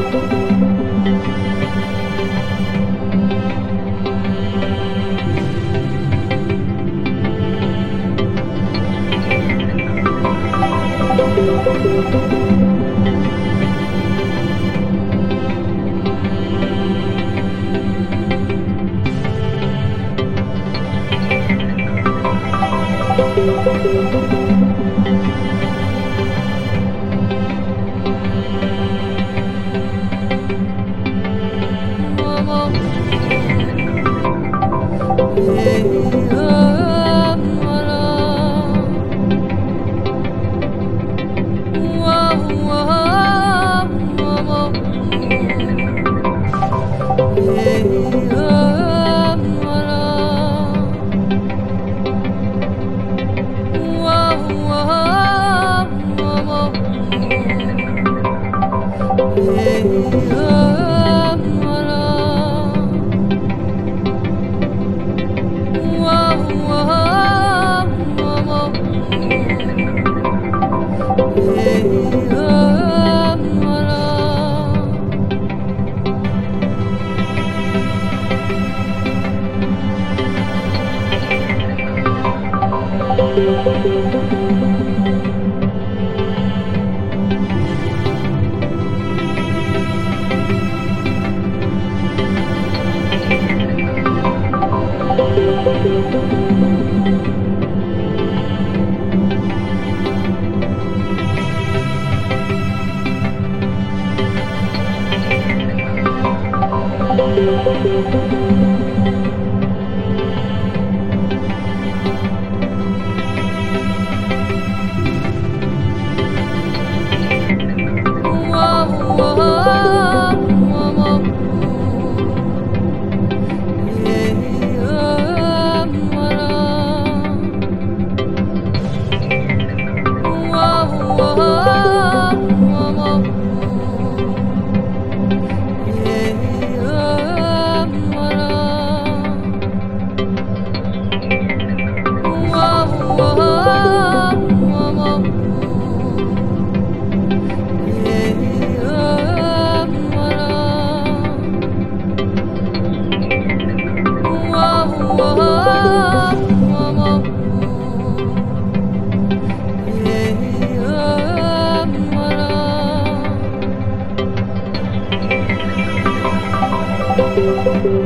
Thank you. Thank Thank you.